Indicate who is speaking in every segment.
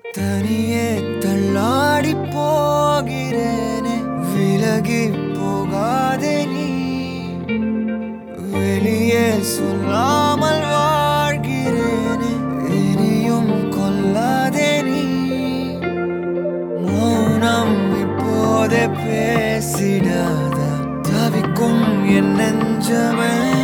Speaker 1: தனியே தள்ளாடி போகிறேனே. விலகி போகாதே நீ. வெளியே சொல்லாமல் வாழ்கிறேனே. இனியும் கொல்லாதே நீ. மௌனம் இப்போதே பேசிடாத. தவிக்கும் என் நெஞ்சமே.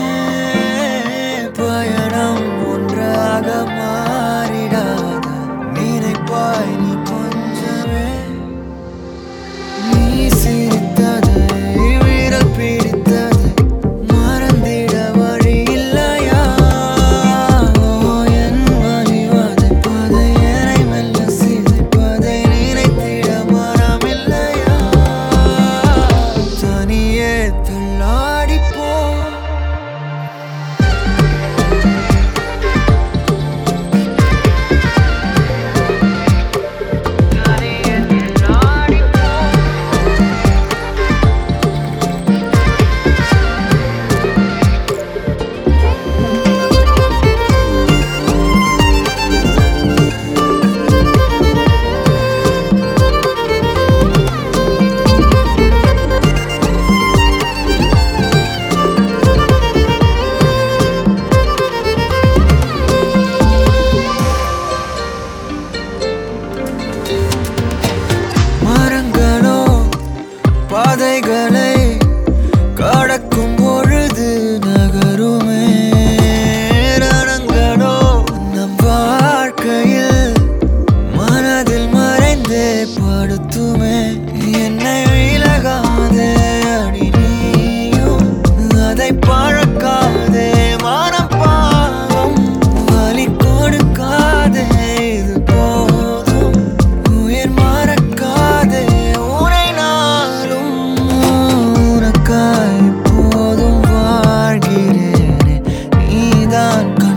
Speaker 1: gone.